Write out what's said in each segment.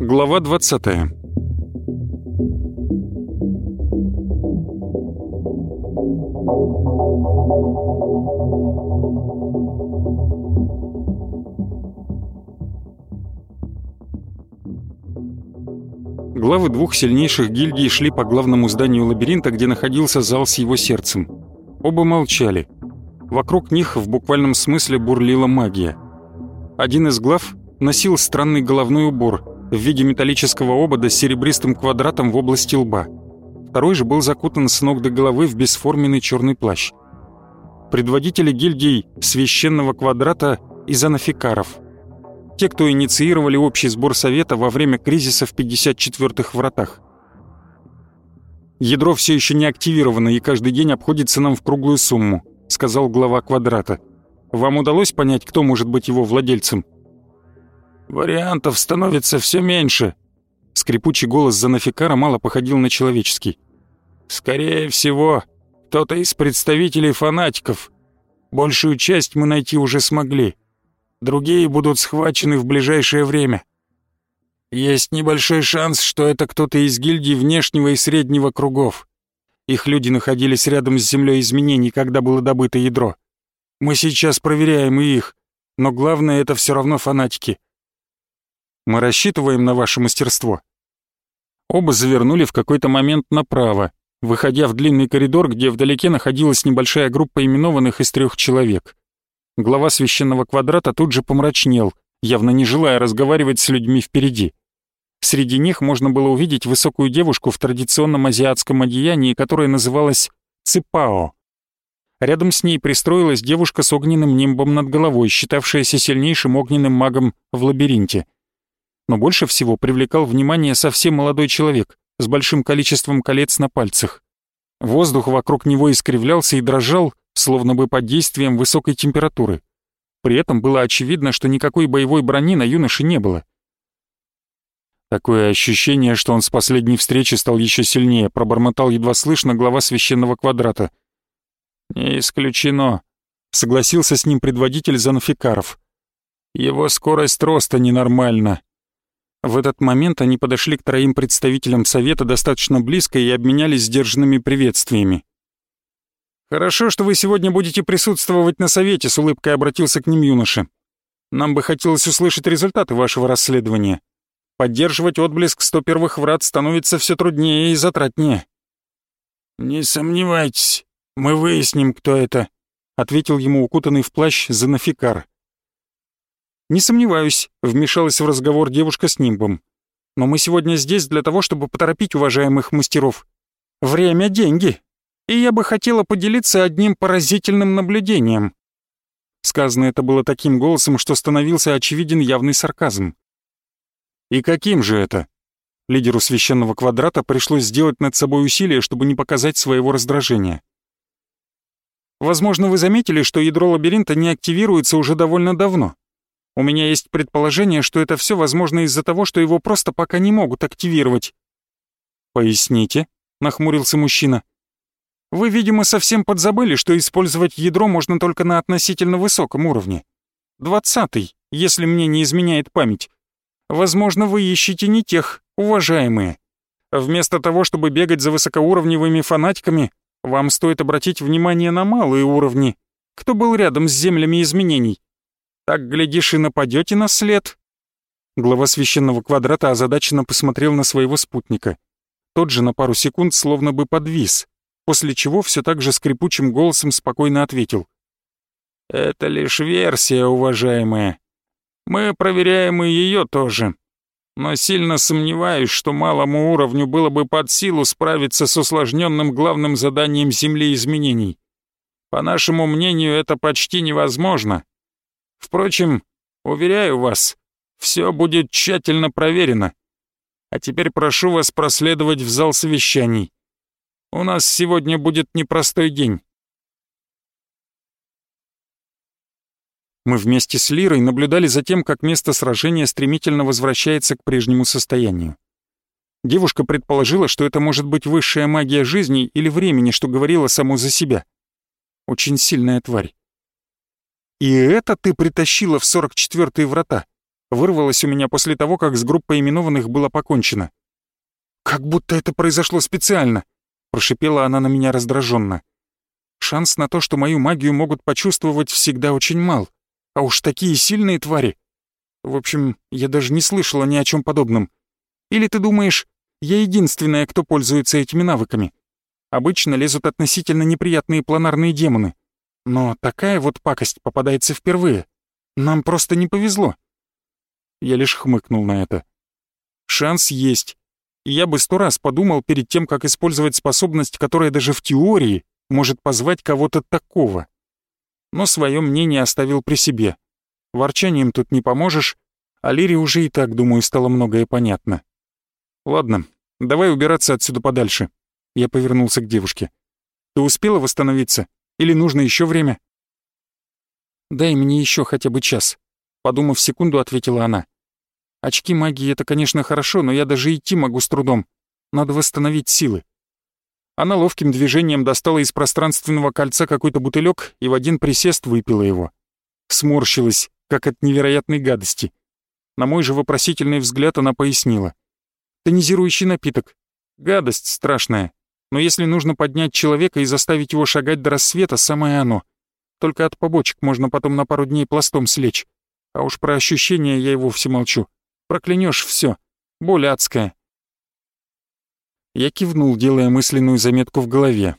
Глава 20 Главы двух сильнейших гильдий шли по главному зданию лабиринта, где находился зал с его сердцем. Оба молчали. Вокруг них в буквальном смысле бурлила магия. Один из глав носил странный головной убор в виде металлического обода с серебристым квадратом в области лба. Второй же был закутан с ног до головы в бесформенный черный плащ. Предводители гильдий священного квадрата и занафикаров – те, кто инициировали общий сбор совета во время кризиса в 54-х вратах. «Ядро все еще не активировано и каждый день обходится нам в круглую сумму», — сказал глава квадрата. «Вам удалось понять, кто может быть его владельцем?» «Вариантов становится все меньше», — скрипучий голос Занафикара мало походил на человеческий. «Скорее всего, кто-то из представителей фанатиков. Большую часть мы найти уже смогли другие будут схвачены в ближайшее время. Есть небольшой шанс, что это кто-то из гильдий внешнего и среднего кругов. Их люди находились рядом с землей изменений, когда было добыто ядро. Мы сейчас проверяем и их, но главное это все равно фанатики. Мы рассчитываем на ваше мастерство. Оба завернули в какой-то момент направо, выходя в длинный коридор, где вдалеке находилась небольшая группа именованных из трех человек. Глава священного квадрата тут же помрачнел, явно не желая разговаривать с людьми впереди. Среди них можно было увидеть высокую девушку в традиционном азиатском одеянии, которая называлась Ципао. Рядом с ней пристроилась девушка с огненным нимбом над головой, считавшаяся сильнейшим огненным магом в лабиринте. Но больше всего привлекал внимание совсем молодой человек с большим количеством колец на пальцах. Воздух вокруг него искривлялся и дрожал, словно бы под действием высокой температуры. При этом было очевидно, что никакой боевой брони на юноше не было. Такое ощущение, что он с последней встречи стал еще сильнее, пробормотал едва слышно глава священного квадрата. «Не исключено», — согласился с ним предводитель Занафикаров. «Его скорость роста ненормальна». В этот момент они подошли к троим представителям совета достаточно близко и обменялись сдержанными приветствиями. «Хорошо, что вы сегодня будете присутствовать на совете», — с улыбкой обратился к ним юноша. «Нам бы хотелось услышать результаты вашего расследования. Поддерживать отблеск 101-х врат становится все труднее и затратнее». «Не сомневайтесь, мы выясним, кто это», — ответил ему укутанный в плащ Занафикар. «Не сомневаюсь», — вмешалась в разговор девушка с нимбом. «Но мы сегодня здесь для того, чтобы поторопить уважаемых мастеров. Время — деньги, и я бы хотела поделиться одним поразительным наблюдением». Сказано это было таким голосом, что становился очевиден явный сарказм. «И каким же это?» Лидеру священного квадрата пришлось сделать над собой усилие, чтобы не показать своего раздражения. Возможно, вы заметили, что ядро лабиринта не активируется уже довольно давно. У меня есть предположение, что это все возможно из-за того, что его просто пока не могут активировать. «Поясните», — нахмурился мужчина. Вы, видимо, совсем подзабыли, что использовать ядро можно только на относительно высоком уровне. Двадцатый, если мне не изменяет память. Возможно, вы ищете не тех, уважаемые. Вместо того, чтобы бегать за высокоуровневыми фанатиками, вам стоит обратить внимание на малые уровни, кто был рядом с землями изменений. Так, глядишь, и нападете на след. Глава священного квадрата озадаченно посмотрел на своего спутника. Тот же на пару секунд словно бы подвис, после чего все так же скрипучим голосом спокойно ответил. «Это лишь версия, уважаемая. Мы проверяем и ее тоже. Но сильно сомневаюсь, что малому уровню было бы под силу справиться с усложненным главным заданием Земли изменений. По нашему мнению, это почти невозможно. Впрочем, уверяю вас, все будет тщательно проверено. А теперь прошу вас проследовать в зал совещаний. У нас сегодня будет непростой день». Мы вместе с Лирой наблюдали за тем, как место сражения стремительно возвращается к прежнему состоянию. Девушка предположила, что это может быть высшая магия жизни или времени, что говорила само за себя. Очень сильная тварь. «И это ты притащила в 44-е врата?» Вырвалось у меня после того, как с группой именованных было покончено. «Как будто это произошло специально», — прошипела она на меня раздраженно. «Шанс на то, что мою магию могут почувствовать, всегда очень мал. А уж такие сильные твари. В общем, я даже не слышала ни о чем подобном. Или ты думаешь, я единственная, кто пользуется этими навыками? Обычно лезут относительно неприятные планарные демоны. Но такая вот пакость попадается впервые. Нам просто не повезло. Я лишь хмыкнул на это. Шанс есть. Я бы сто раз подумал перед тем, как использовать способность, которая даже в теории может позвать кого-то такого. Но свое мнение оставил при себе. Ворчанием тут не поможешь, а Лире уже и так, думаю, стало многое понятно. Ладно, давай убираться отсюда подальше. Я повернулся к девушке. Ты успела восстановиться? Или нужно еще время? Дай мне еще хотя бы час. Подумав секунду, ответила она. Очки магии — это, конечно, хорошо, но я даже идти могу с трудом. Надо восстановить силы. Она ловким движением достала из пространственного кольца какой-то бутылек и в один присест выпила его. Сморщилась, как от невероятной гадости. На мой же вопросительный взгляд она пояснила. Тонизирующий напиток. Гадость страшная. Но если нужно поднять человека и заставить его шагать до рассвета, самое оно. Только от побочек можно потом на пару дней пластом слечь. А уж про ощущения я и вовсе молчу. Проклянешь все. Боль адская. Я кивнул, делая мысленную заметку в голове.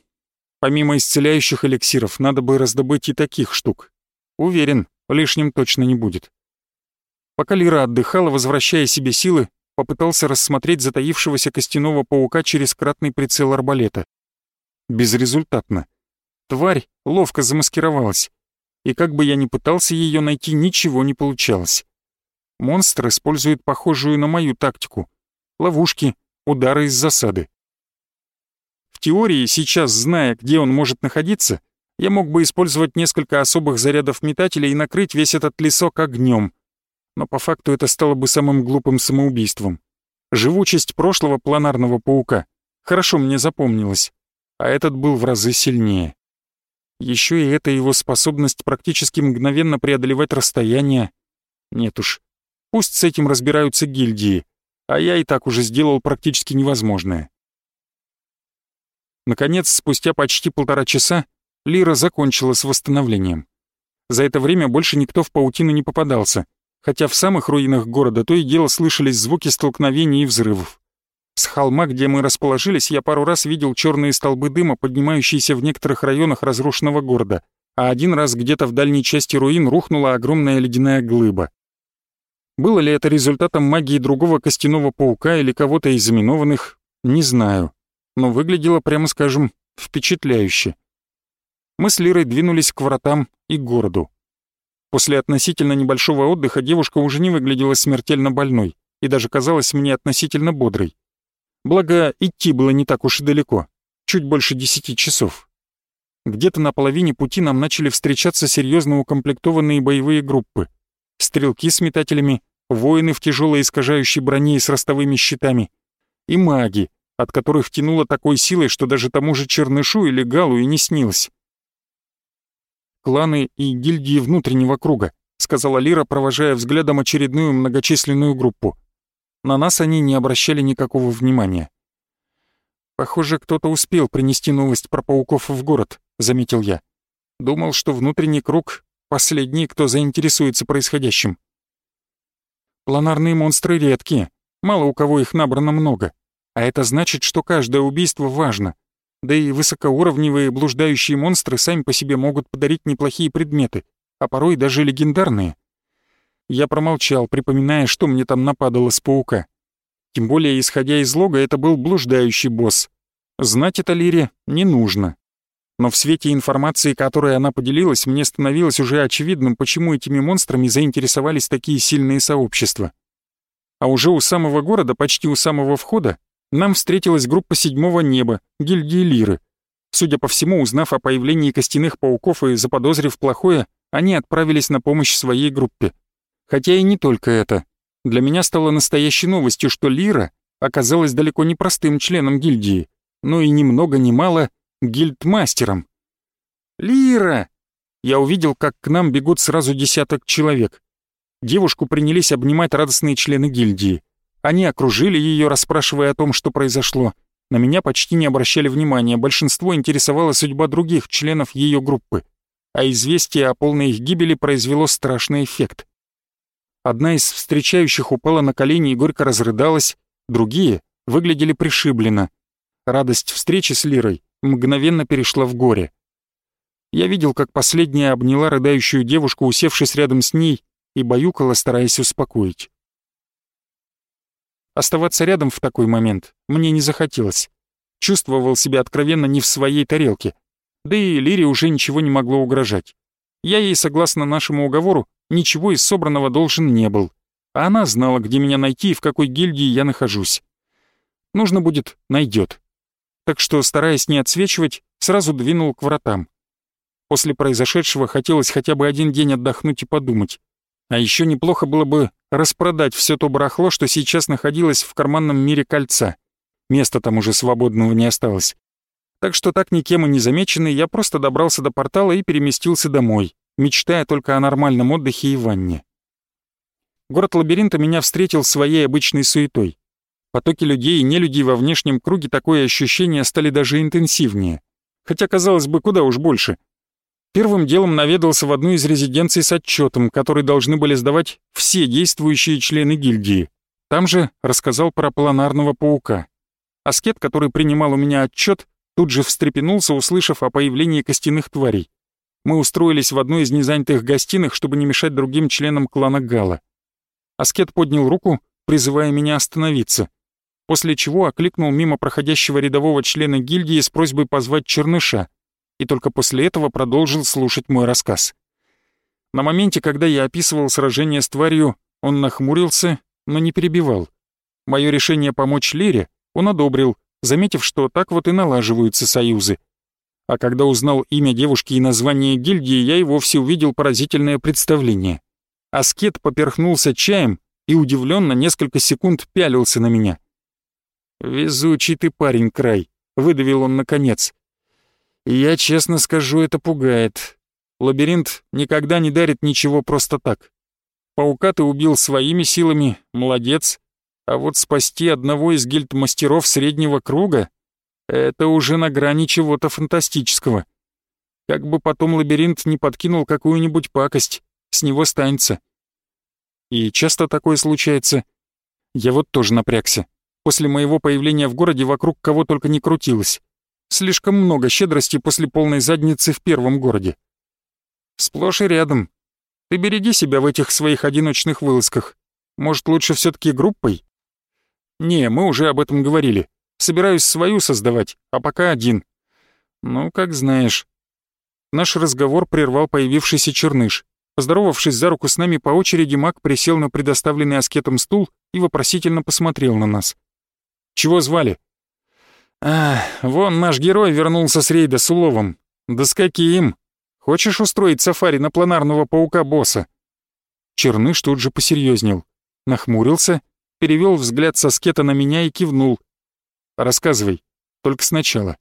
Помимо исцеляющих эликсиров, надо бы раздобыть и таких штук. Уверен, лишним точно не будет. Пока Лира отдыхала, возвращая себе силы, попытался рассмотреть затаившегося костяного паука через кратный прицел арбалета. Безрезультатно. Тварь ловко замаскировалась, и как бы я ни пытался ее найти, ничего не получалось. Монстр использует похожую на мою тактику. Ловушки, удары из засады. В теории, сейчас, зная, где он может находиться, я мог бы использовать несколько особых зарядов метателя и накрыть весь этот лесок огнем. Но по факту это стало бы самым глупым самоубийством. Живучесть прошлого планарного паука хорошо мне запомнилась, а этот был в разы сильнее. Еще и эта его способность практически мгновенно преодолевать расстояние. Нет уж, Пусть с этим разбираются гильдии, а я и так уже сделал практически невозможное. Наконец, спустя почти полтора часа, Лира закончила с восстановлением. За это время больше никто в паутину не попадался, хотя в самых руинах города то и дело слышались звуки столкновений и взрывов. С холма, где мы расположились, я пару раз видел черные столбы дыма, поднимающиеся в некоторых районах разрушенного города, а один раз где-то в дальней части руин рухнула огромная ледяная глыба. Было ли это результатом магии другого костяного паука или кого-то из заминованных, не знаю. Но выглядело, прямо скажем, впечатляюще. Мы с Лирой двинулись к вратам и городу. После относительно небольшого отдыха девушка уже не выглядела смертельно больной и даже казалась мне относительно бодрой. Благо, идти было не так уж и далеко, чуть больше десяти часов. Где-то на половине пути нам начали встречаться серьезно укомплектованные боевые группы стрелки с метателями, воины в тяжелой искажающей броне и с ростовыми щитами, и маги, от которых тянуло такой силой, что даже тому же Чернышу или Галу и не снилось. «Кланы и гильдии внутреннего круга», — сказала Лира, провожая взглядом очередную многочисленную группу. На нас они не обращали никакого внимания. «Похоже, кто-то успел принести новость про пауков в город», — заметил я. «Думал, что внутренний круг Последний, кто заинтересуется происходящим. Планарные монстры редкие, мало у кого их набрано много. А это значит, что каждое убийство важно. Да и высокоуровневые блуждающие монстры сами по себе могут подарить неплохие предметы, а порой даже легендарные. Я промолчал, припоминая, что мне там нападало с паука. Тем более, исходя из лога, это был блуждающий босс. Знать это Лире не нужно. Но в свете информации, которой она поделилась, мне становилось уже очевидным, почему этими монстрами заинтересовались такие сильные сообщества. А уже у самого города, почти у самого входа, нам встретилась группа седьмого неба, гильдии Лиры. Судя по всему, узнав о появлении костяных пауков и заподозрив плохое, они отправились на помощь своей группе. Хотя и не только это. Для меня стало настоящей новостью, что Лира оказалась далеко не простым членом гильдии, но и ни много ни мало гильдмастером. «Лира!» Я увидел, как к нам бегут сразу десяток человек. Девушку принялись обнимать радостные члены гильдии. Они окружили ее, расспрашивая о том, что произошло. На меня почти не обращали внимания, большинство интересовало судьба других членов ее группы. А известие о полной их гибели произвело страшный эффект. Одна из встречающих упала на колени и горько разрыдалась, другие выглядели пришибленно. Радость встречи с Лирой мгновенно перешла в горе. Я видел, как последняя обняла рыдающую девушку, усевшись рядом с ней, и баюкала, стараясь успокоить. Оставаться рядом в такой момент мне не захотелось. Чувствовал себя откровенно не в своей тарелке. Да и Лире уже ничего не могло угрожать. Я ей, согласно нашему уговору, ничего из собранного должен не был. А она знала, где меня найти и в какой гильдии я нахожусь. Нужно будет — найдет. Так что, стараясь не отсвечивать, сразу двинул к вратам. После произошедшего хотелось хотя бы один день отдохнуть и подумать. А еще неплохо было бы распродать все то барахло, что сейчас находилось в карманном мире кольца. Места там уже свободного не осталось. Так что так никем и не замеченный, я просто добрался до портала и переместился домой, мечтая только о нормальном отдыхе и ванне. Город лабиринта меня встретил своей обычной суетой. Потоки людей и нелюдей во внешнем круге такое ощущение стали даже интенсивнее. Хотя, казалось бы, куда уж больше. Первым делом наведался в одну из резиденций с отчетом, который должны были сдавать все действующие члены гильдии. Там же рассказал про планарного паука. Аскет, который принимал у меня отчет, тут же встрепенулся, услышав о появлении костяных тварей мы устроились в одной из незанятых гостиных, чтобы не мешать другим членам клана Гала. Аскет поднял руку, призывая меня остановиться, после чего окликнул мимо проходящего рядового члена гильдии с просьбой позвать Черныша, и только после этого продолжил слушать мой рассказ. На моменте, когда я описывал сражение с тварью, он нахмурился, но не перебивал. Мое решение помочь Лере он одобрил, заметив, что так вот и налаживаются союзы — а когда узнал имя девушки и название гильдии, я и вовсе увидел поразительное представление. Аскет поперхнулся чаем и удивленно несколько секунд пялился на меня. «Везучий ты парень, Край», — выдавил он наконец. «Я честно скажу, это пугает. Лабиринт никогда не дарит ничего просто так. Паука ты убил своими силами, молодец. А вот спасти одного из гильдмастеров среднего круга это уже на грани чего-то фантастического. Как бы потом лабиринт не подкинул какую-нибудь пакость, с него станется. И часто такое случается. Я вот тоже напрягся. После моего появления в городе вокруг кого только не крутилось. Слишком много щедрости после полной задницы в первом городе. Сплошь и рядом. Ты береги себя в этих своих одиночных вылазках. Может, лучше все таки группой? Не, мы уже об этом говорили. Собираюсь свою создавать, а пока один. Ну, как знаешь. Наш разговор прервал появившийся черныш. Поздоровавшись за руку с нами по очереди, маг присел на предоставленный аскетом стул и вопросительно посмотрел на нас. «Чего звали?» «А, вон наш герой вернулся с рейда с уловом. Да с каким? Хочешь устроить сафари на планарного паука-босса?» Черныш тут же посерьезнел, нахмурился, перевел взгляд со скета на меня и кивнул, Рассказывай, только сначала.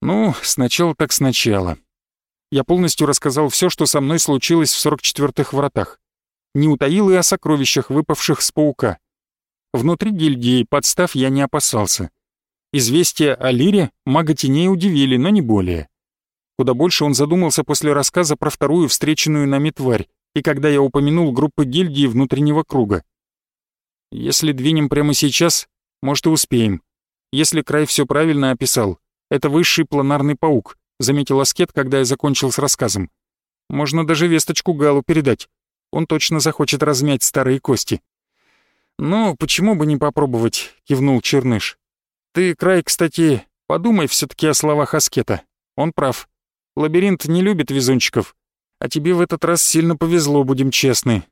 Ну, сначала так сначала. Я полностью рассказал все, что со мной случилось в 44-х вратах. Не утаил и о сокровищах, выпавших с паука. Внутри гильдии подстав я не опасался. Известия о Лире мага теней удивили, но не более. Куда больше он задумался после рассказа про вторую встреченную нами тварь, и когда я упомянул группы гильдии внутреннего круга. Если двинем прямо сейчас, может и успеем. Если Край все правильно описал, это высший планарный паук, заметил Аскет, когда я закончил с рассказом. Можно даже весточку Галу передать. Он точно захочет размять старые кости. «Ну, почему бы не попробовать?» — кивнул Черныш. «Ты, Край, кстати, подумай все таки о словах Аскета. Он прав. Лабиринт не любит везунчиков. А тебе в этот раз сильно повезло, будем честны.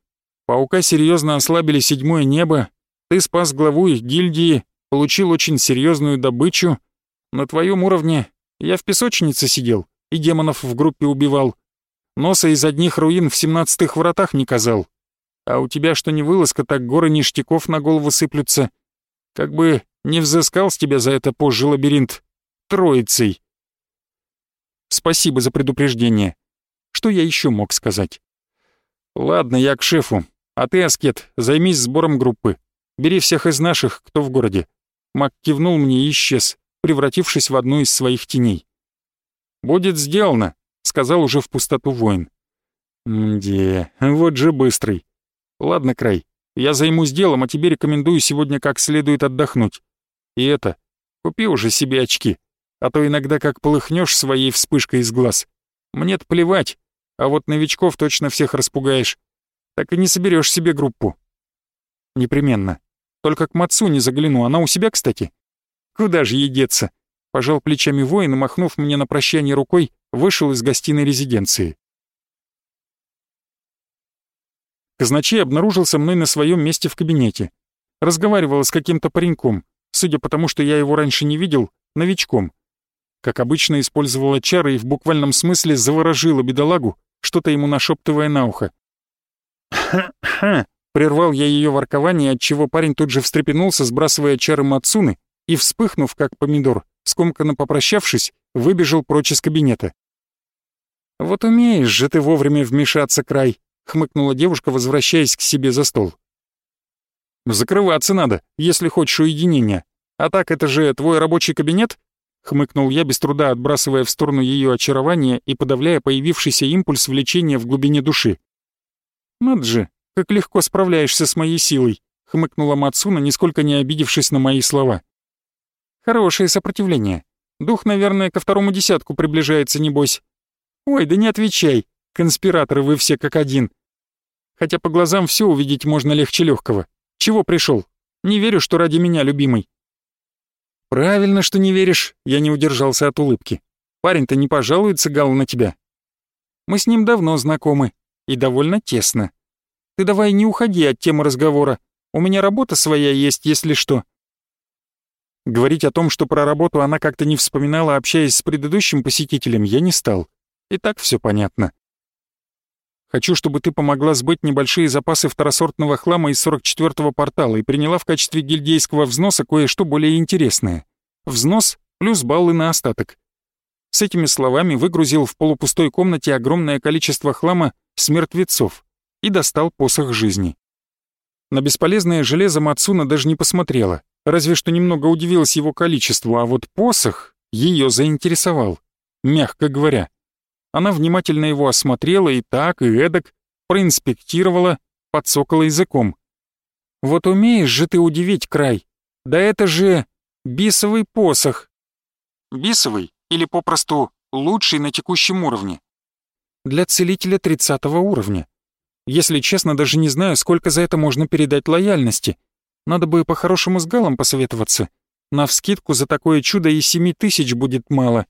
Паука серьезно ослабили седьмое небо, ты спас главу их гильдии, получил очень серьезную добычу. На твоем уровне я в песочнице сидел и демонов в группе убивал. Носа из одних руин в семнадцатых вратах не казал. А у тебя что не вылазка, так горы ништяков на голову сыплются. Как бы не взыскал с тебя за это позже лабиринт троицей. Спасибо за предупреждение. Что я еще мог сказать? Ладно, я к шефу. А ты, Аскет, займись сбором группы. Бери всех из наших, кто в городе. Мак кивнул мне и исчез, превратившись в одну из своих теней. «Будет сделано», — сказал уже в пустоту воин. «Мде, вот же быстрый. Ладно, Край, я займусь делом, а тебе рекомендую сегодня как следует отдохнуть. И это, купи уже себе очки, а то иногда как полыхнешь своей вспышкой из глаз. Мне-то плевать, а вот новичков точно всех распугаешь. Так и не соберешь себе группу. Непременно. Только к Мацу не загляну, она у себя, кстати. Куда же ей деться? Пожал плечами воин и, махнув мне на прощание рукой, вышел из гостиной резиденции. Казначей обнаружился мной на своем месте в кабинете. Разговаривал с каким-то пареньком, судя по тому, что я его раньше не видел, новичком. Как обычно, использовала чары и в буквальном смысле заворожила бедолагу, что-то ему нашептывая на ухо. «Ха-ха!» — прервал я ее воркование, отчего парень тут же встрепенулся, сбрасывая чары Мацуны, и, вспыхнув, как помидор, скомканно попрощавшись, выбежал прочь из кабинета. «Вот умеешь же ты вовремя вмешаться, край!» Хмыкнула девушка, возвращаясь к себе за стол. «Закрываться надо, если хочешь уединения. А так это же твой рабочий кабинет?» Хмыкнул я, без труда отбрасывая в сторону ее очарования и подавляя появившийся импульс влечения в глубине души. «Над же, как легко справляешься с моей силой», — хмыкнула Мацуна, нисколько не обидевшись на мои слова. «Хорошее сопротивление. Дух, наверное, ко второму десятку приближается, небось. Ой, да не отвечай, конспираторы вы все как один хотя по глазам все увидеть можно легче легкого. Чего пришел? Не верю, что ради меня, любимый». «Правильно, что не веришь», — я не удержался от улыбки. «Парень-то не пожалуется, Гал, на тебя. Мы с ним давно знакомы и довольно тесно. Ты давай не уходи от темы разговора. У меня работа своя есть, если что». Говорить о том, что про работу она как-то не вспоминала, общаясь с предыдущим посетителем, я не стал. И так все понятно. Хочу, чтобы ты помогла сбыть небольшие запасы второсортного хлама из 44-го портала и приняла в качестве гильдейского взноса кое-что более интересное. Взнос плюс баллы на остаток. С этими словами выгрузил в полупустой комнате огромное количество хлама с мертвецов и достал посох жизни. На бесполезное железо Мацуна даже не посмотрела, разве что немного удивилась его количеству, а вот посох ее заинтересовал, мягко говоря. Она внимательно его осмотрела и так, и эдак, проинспектировала, подсокала языком. «Вот умеешь же ты удивить край! Да это же бисовый посох!» Бисовый, или попросту лучший на текущем уровне. Для целителя 30 уровня. Если честно, даже не знаю, сколько за это можно передать лояльности. Надо бы по-хорошему с Галом посоветоваться. На вскидку за такое чудо и семи тысяч будет мало.